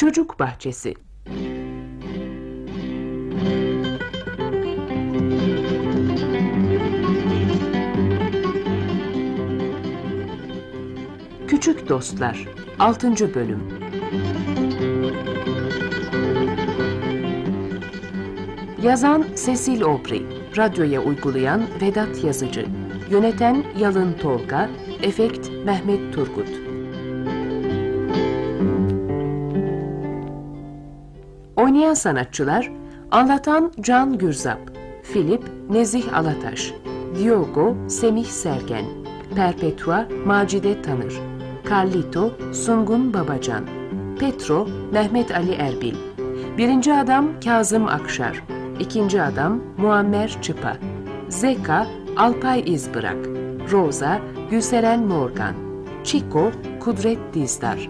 Çocuk Bahçesi. Küçük Dostlar 6. Bölüm. Yazan Cecil Aubrey Radyoya uygulayan Vedat Yazıcı. Yöneten Yalın Tolga Efekt Mehmet Turgut Oynayan sanatçılar Anlatan Can Gürzap Filip Nezih Alataş Diogo Semih Sergen Perpetua Macide Tanır Carlito Sungun Babacan Petro Mehmet Ali Erbil Birinci adam Kazım Akşar İkinci adam Muammer Çıpa Zeka Alpay İzbırak Rosa Gülseren Morgan Chico Kudret Dizdar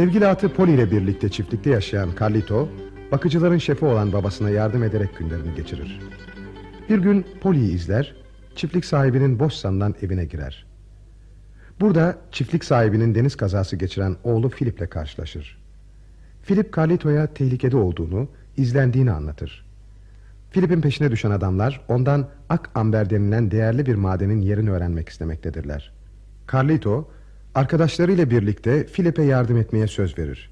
Sevgili atı Poli ile birlikte çiftlikte yaşayan Carlito, bakıcıların şefi olan babasına yardım ederek günlerini geçirir. Bir gün Poli'yi izler, çiftlik sahibinin boş sanılan evine girer. Burada çiftlik sahibinin deniz kazası geçiren oğlu Philip'le karşılaşır. Philip Carlito'ya tehlikede olduğunu, izlendiğini anlatır. Philip'in peşine düşen adamlar ondan ak amber denilen değerli bir madenin yerini öğrenmek istemektedirler. Carlito, arkadaşlarıyla birlikte Philip'e yardım etmeye söz verir.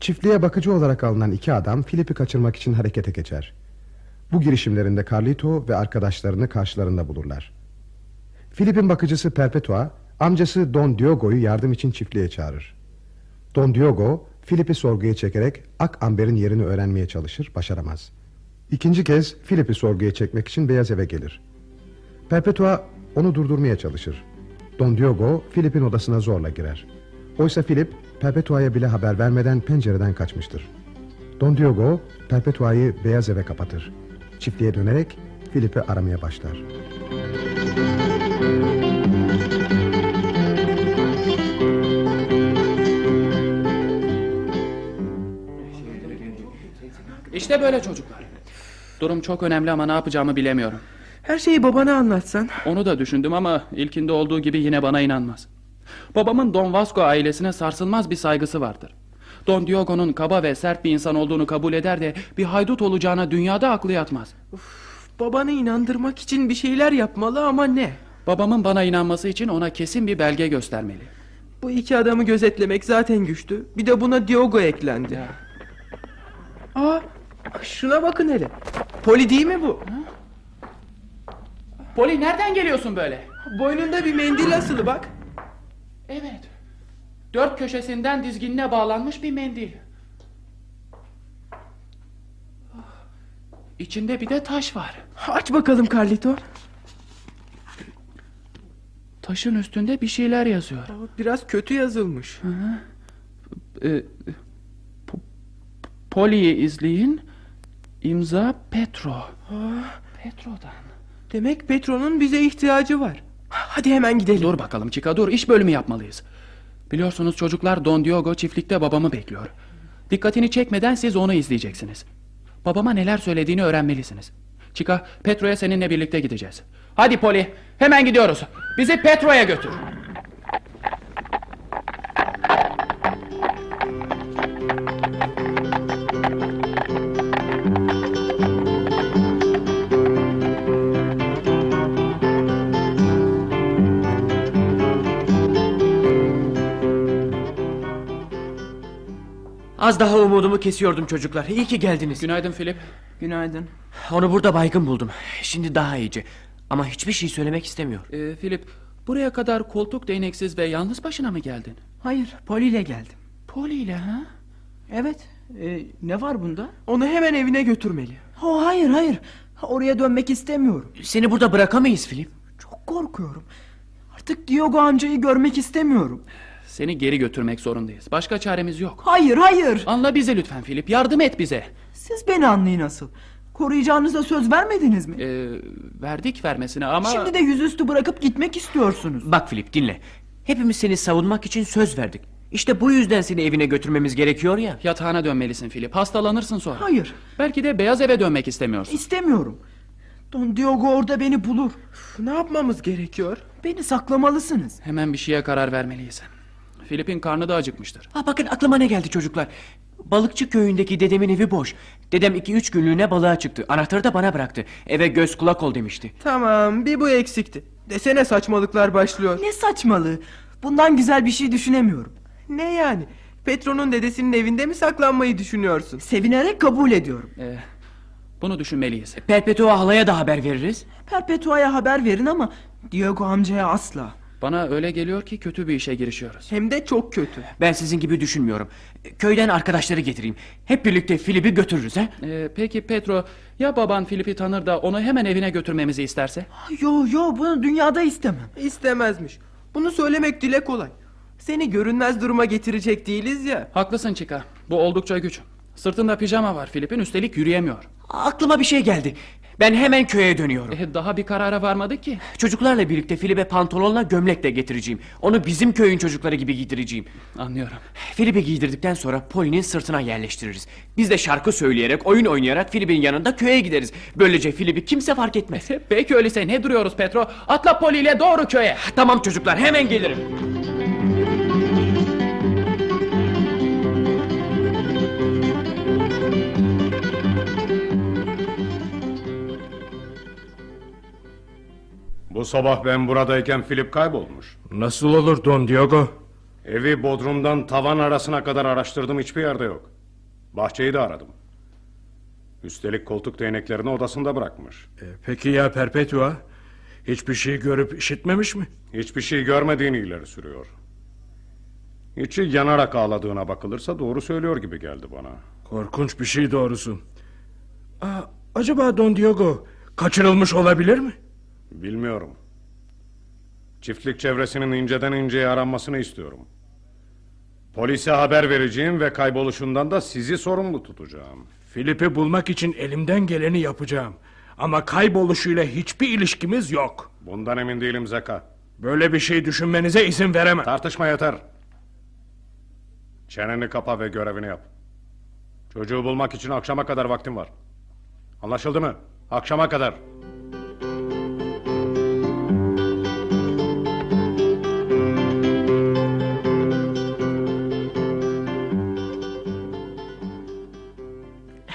Çiftliğe bakıcı olarak alınan iki adam Philip'i kaçırmak için harekete geçer. Bu girişimlerinde Carlito ve arkadaşlarını karşılarında bulurlar. Philip'in bakıcısı Perpetua, amcası Don Diogo'yu yardım için çiftliğe çağırır. Don Diogo, Philip'i sorguya çekerek Ak Amber'in yerini öğrenmeye çalışır, başaramaz. İkinci kez Philip'i sorguya çekmek için Beyaz Eve gelir. Perpetua onu durdurmaya çalışır. Don Diogo, Philip'in odasına zorla girer. Oysa Philip, Perpetua'ya bile haber vermeden pencereden kaçmıştır. Don Diogo, Perpetua'yı Beyaz Eve kapatır. Çiftliğe dönerek Philip'i aramaya başlar. İşte böyle çocuklar. Durum çok önemli ama ne yapacağımı bilemiyorum. Her şeyi babana anlatsan. Onu da düşündüm ama ilkinde olduğu gibi yine bana inanmaz. Babamın Don Vasco ailesine sarsılmaz bir saygısı vardır. Don Diogo'nun kaba ve sert bir insan olduğunu kabul eder de bir haydut olacağına dünyada aklı yatmaz. Babanı inandırmak için bir şeyler yapmalı ama ne? Babamın bana inanması için ona kesin bir belge göstermeli. Bu iki adamı gözetlemek zaten güçtü. Bir de buna Diogo eklendi. Aa, şuna bakın hele. Poli değil mi bu? Poli nereden geliyorsun böyle? Boynunda bir mendil asılı bak. Evet. Dört köşesinden dizginine bağlanmış bir mendil. İçinde bir de taş var. Aç bakalım Carlito. Taşın üstünde bir şeyler yazıyor. Biraz kötü yazılmış. Ee, Po- Poli'yi izleyin. İmza Petro. Petro'dan. Demek Petro'nun bize ihtiyacı var. Hadi hemen gidelim. Dur bakalım Chica dur iş bölümü yapmalıyız. Biliyorsunuz çocuklar Don Diogo çiftlikte babamı bekliyor. Dikkatini çekmeden siz onu izleyeceksiniz. Babama neler söylediğini öğrenmelisiniz. Chica Petro'ya seninle birlikte gideceğiz. Hadi Poli hemen gidiyoruz. Bizi Petro'ya götür. Az daha umudumu kesiyordum çocuklar. İyi ki geldiniz. Günaydın Filip. Günaydın. Onu burada baygın buldum. Şimdi daha iyice. Ama hiçbir şey söylemek istemiyor. Ee, Filip buraya kadar koltuk değneksiz ve yalnız başına mı geldin? Hayır, Poli ile geldim. Poli ile ha? Evet, e, ne var bunda? Onu hemen evine götürmeli. Oh, hayır, hayır. Oraya dönmek istemiyorum. Seni burada bırakamayız Filip. Çok korkuyorum. Artık Diogo amcayı görmek istemiyorum. Seni geri götürmek zorundayız. Başka çaremiz yok. Hayır, hayır. Anla bizi lütfen Filip. Yardım et bize. Siz beni anlayın nasıl. Koruyacağınıza söz vermediniz mi? Ee, verdik vermesine ama... Şimdi de yüzüstü bırakıp gitmek istiyorsunuz. Bak Filip dinle. Hepimiz seni savunmak için söz verdik. İşte bu yüzden seni evine götürmemiz gerekiyor ya. Yatağına dönmelisin Filip. Hastalanırsın sonra. Hayır Belki de beyaz eve dönmek istemiyorsun. istemiyorum. Don Diogo orada beni bulur. Üf, Ne yapmamız gerekiyor? Beni saklamalısınız. Hemen bir şeye karar vermeliyiz. Filip'in karnı da acıkmıştır. Ha bakın aklıma ne geldi çocuklar. Balıkçı köyündeki dedemin evi boş. Dedem iki üç günlüğüne balığa çıktı. Anahtarı da bana bıraktı. Eve göz kulak ol demişti. Tamam bir bu eksikti. Desene saçmalıklar başlıyor. Ne saçmalığı. Bundan güzel bir şey düşünemiyorum. Ne yani? Petro'nun dedesinin evinde mi saklanmayı düşünüyorsun? Sevinerek kabul ediyorum. Ee, bunu düşünmeliyiz. Perpetua halaya da haber veririz. Perpetua'ya haber verin ama Diogo amcaya asla. Bana öyle geliyor ki kötü bir işe girişiyoruz. Hem de çok kötü. Ben sizin gibi düşünmüyorum. Köyden arkadaşları getireyim. Hep birlikte Filip'i götürürüz ha. Ee, peki Petro, ya baban Filip'i tanır da onu hemen evine götürmemizi isterse? Yo yo bunu dünyada istemem. İstemezmiş. Bunu söylemek dile kolay. Seni görünmez duruma getirecek değiliz ya. Haklısın Chica. Bu oldukça güç. Sırtında pijama var Filip'in üstelik yürüyemiyor. Aklıma bir şey geldi. Ben hemen köye dönüyorum. Ee, daha bir karara varmadık ki. Çocuklarla birlikte Filip'e pantolonla gömlek de getireceğim. Onu bizim köyün çocukları gibi giydireceğim. Anlıyorum. Filip'i giydirdikten sonra Poli'nin sırtına yerleştiririz. Biz de şarkı söyleyerek, oyun oynayarak Filip'in yanında köye gideriz. Böylece Filip'i kimse fark etmez. Peki öyleyse ne duruyoruz Petro? Atla Poli ile doğru köye. tamam çocuklar hemen gelirim. Bu sabah ben buradayken Filip kaybolmuş. Nasıl olur Don Diogo? Evi bodrumdan tavan arasına kadar araştırdım hiçbir yerde yok. Bahçeyi de aradım. Üstelik koltuk değneklerini odasında bırakmış. E, peki ya Perpetua? Hiçbir şey görüp işitmemiş mi? Hiçbir şey görmediğini ileri sürüyor. İçi yanarak ağladığına bakılırsa doğru söylüyor gibi geldi bana. Korkunç bir şey doğrusu. Aa, acaba Don Diogo kaçırılmış olabilir mi? Bilmiyorum. Çiftlik çevresinin inceden inceye aranmasını istiyorum. Polise haber vereceğim ve kayboluşundan da sizi sorumlu tutacağım. Filip'i bulmak için elimden geleni yapacağım. Ama kayboluşuyla hiçbir ilişkimiz yok. Bundan emin değilim Zeka. Böyle bir şey düşünmenize izin veremem. Tartışma yeter. Çeneni kapa ve görevini yap. Çocuğu bulmak için akşama kadar vaktim var. Anlaşıldı mı? Akşama kadar.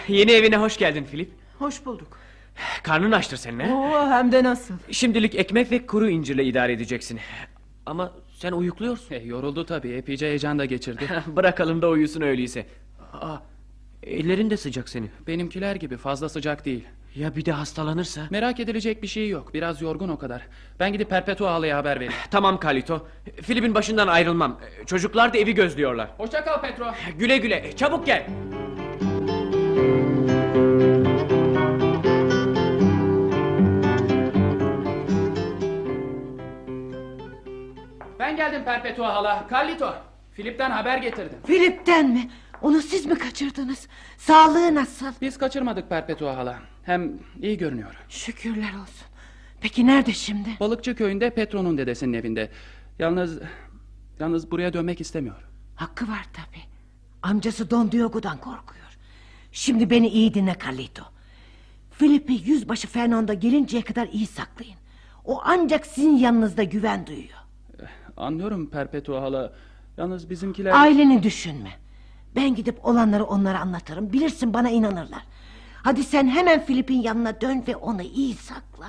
Yeni evine hoş geldin Filip. Hoş bulduk. Karnın açtır senin? Oo, hem de nasıl. Şimdilik ekmek ve kuru incirle idare edeceksin. Ama sen uyukluyorsun. E, yoruldu tabii. Epeyce heyecan da geçirdi. Bırakalım da uyusun öyleyse. Aa, ellerin de sıcak senin. Benimkiler gibi fazla sıcak değil. Ya bir de hastalanırsa? Merak edilecek bir şey yok. Biraz yorgun o kadar. Ben gidip Perpetua halaya haber vereyim. Tamam Kalito. Filip'in başından ayrılmam. Çocuklar da evi gözlüyorlar. Hoşça kal Petro. Güle güle. Çabuk gel. Ben geldim Perpetua hala. Carlito. Filip'ten haber getirdim. Filip'ten mi? Onu siz mi kaçırdınız? Sağlığı nasıl? Biz kaçırmadık Perpetua hala. Hem iyi görünüyor. Şükürler olsun. Peki nerede şimdi? Balıkçı köyünde Petro'nun dedesinin evinde. Yalnız yalnız buraya dönmek istemiyor. Hakkı var tabi. Amcası Don Diogo'dan korkuyor. Şimdi beni iyi dinle Carlito. Filip'i yüzbaşı Fernando gelinceye kadar iyi saklayın. O ancak sizin yanınızda güven duyuyor. Anlıyorum Perpetua hala. Yalnız bizimkiler... Aileni düşünme. Ben gidip olanları onlara anlatırım. Bilirsin bana inanırlar. Hadi sen hemen Filip'in yanına dön ve onu iyi sakla.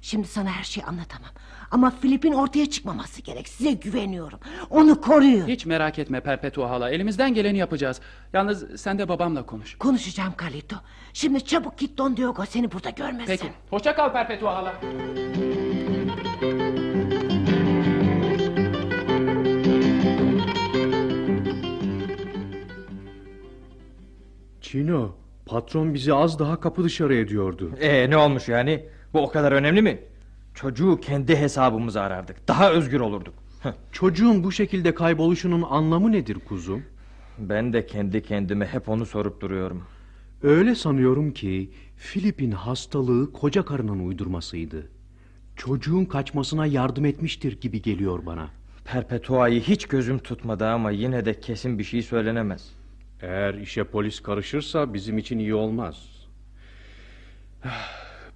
Şimdi sana her şeyi anlatamam. Ama Filip'in ortaya çıkmaması gerek. Size güveniyorum. Onu koruyun. Hiç merak etme Perpetua hala. Elimizden geleni yapacağız. Yalnız sen de babamla konuş. Konuşacağım Carlito. Şimdi çabuk git Don Diogo seni burada görmesin. Peki. Hoşça kal Perpetua hala. Çino, patron bizi az daha kapı dışarı ediyordu. Ee ne olmuş yani? Bu o kadar önemli mi? Çocuğu kendi hesabımıza arardık. Daha özgür olurduk. Çocuğun bu şekilde kayboluşunun anlamı nedir kuzum? Ben de kendi kendime hep onu sorup duruyorum. Öyle sanıyorum ki Filip'in hastalığı koca karının uydurmasıydı. Çocuğun kaçmasına yardım etmiştir gibi geliyor bana. Perpetua'yı hiç gözüm tutmadı ama yine de kesin bir şey söylenemez. Eğer işe polis karışırsa bizim için iyi olmaz.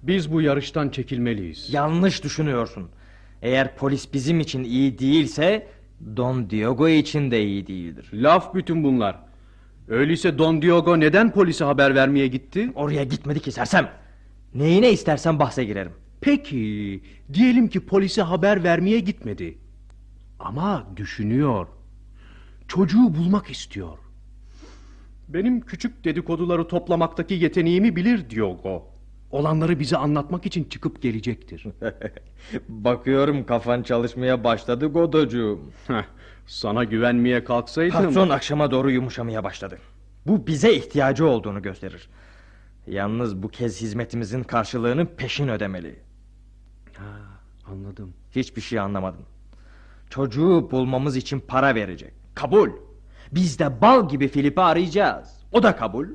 Biz bu yarıştan çekilmeliyiz. Yanlış düşünüyorsun. Eğer polis bizim için iyi değilse Don Diogo için de iyi değildir. Laf bütün bunlar. Öyleyse Don Diogo neden polise haber vermeye gitti? Oraya gitmedi ki sersem. Neyine istersen bahse girerim. Peki, diyelim ki polise haber vermeye gitmedi. Ama düşünüyor. Çocuğu bulmak istiyor. Benim küçük dedikoduları toplamaktaki yeteneğimi bilir Diogo. Olanları bize anlatmak için çıkıp gelecektir. Bakıyorum kafan çalışmaya başladı Godocuğum. Sana güvenmeye kalksaydım... Patron akşama doğru yumuşamaya başladı. Bu bize ihtiyacı olduğunu gösterir. Yalnız bu kez hizmetimizin karşılığını peşin ödemeli. Ha, anladım. Hiçbir şey anlamadın. Çocuğu bulmamız için para verecek. Kabul. Biz de bal gibi Filip'i arayacağız. O da kabul.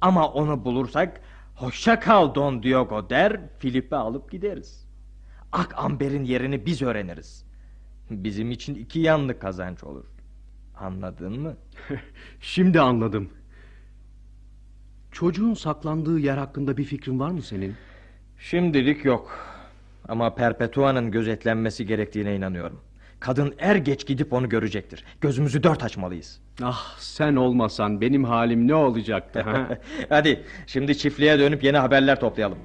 Ama onu bulursak hoşça kal Don Diogo der Filip'i alıp gideriz. Ak Amber'in yerini biz öğreniriz. Bizim için iki yanlı kazanç olur. Anladın mı? Şimdi anladım. Çocuğun saklandığı yer hakkında bir fikrin var mı senin? Şimdilik yok. Ama Perpetua'nın gözetlenmesi gerektiğine inanıyorum. Kadın er geç gidip onu görecektir. Gözümüzü dört açmalıyız. Ah sen olmasan benim halim ne olacaktı ha? Hadi şimdi çiftliğe dönüp yeni haberler toplayalım.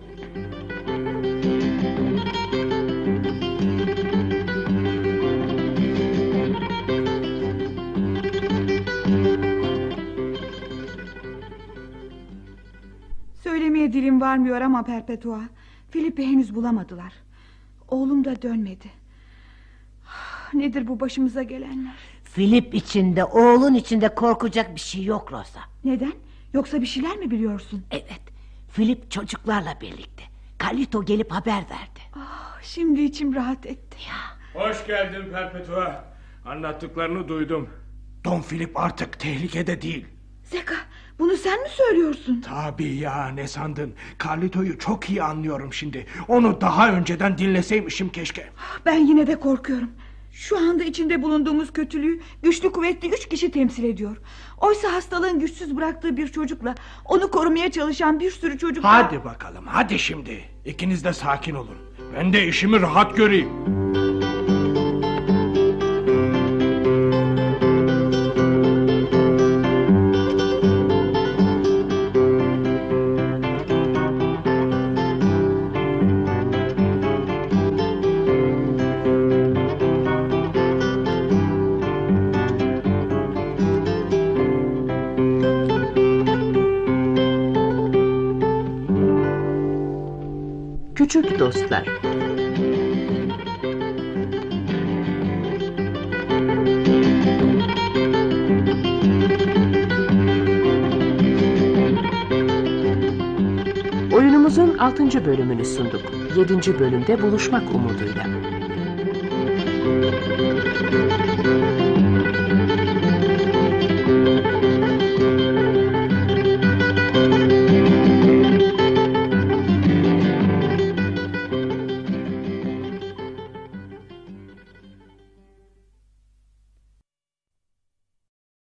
Söylemeye dilim varmıyor ama Perpetua. Filip'i henüz bulamadılar. Oğlum da dönmedi. Ah, Nedir bu başımıza gelenler? Filip içinde oğlun içinde korkacak bir şey yok Rosa. Neden? Yoksa bir şeyler mi biliyorsun? Evet. Filip çocuklarla birlikte. Carlito gelip haber verdi. Ah, şimdi içim rahat etti. Hoş geldin Perpetua. Anlattıklarını duydum. Don Philip artık tehlikede değil. Zeka bunu sen mi söylüyorsun? Tabii ya ne sandın? Carlito'yu çok iyi anlıyorum şimdi. Onu daha önceden dinleseymişim keşke. Ben yine de korkuyorum. Şu anda içinde bulunduğumuz kötülüğü güçlü kuvvetli üç kişi temsil ediyor. Oysa hastalığın güçsüz bıraktığı bir çocukla onu korumaya çalışan bir sürü çocuk Hadi bakalım hadi şimdi. İkiniz de sakin olun. Ben de işimi rahat göreyim. Dostlar Oyunumuzun 6. bölümünü sunduk. 7. bölümde buluşmak umuduyla.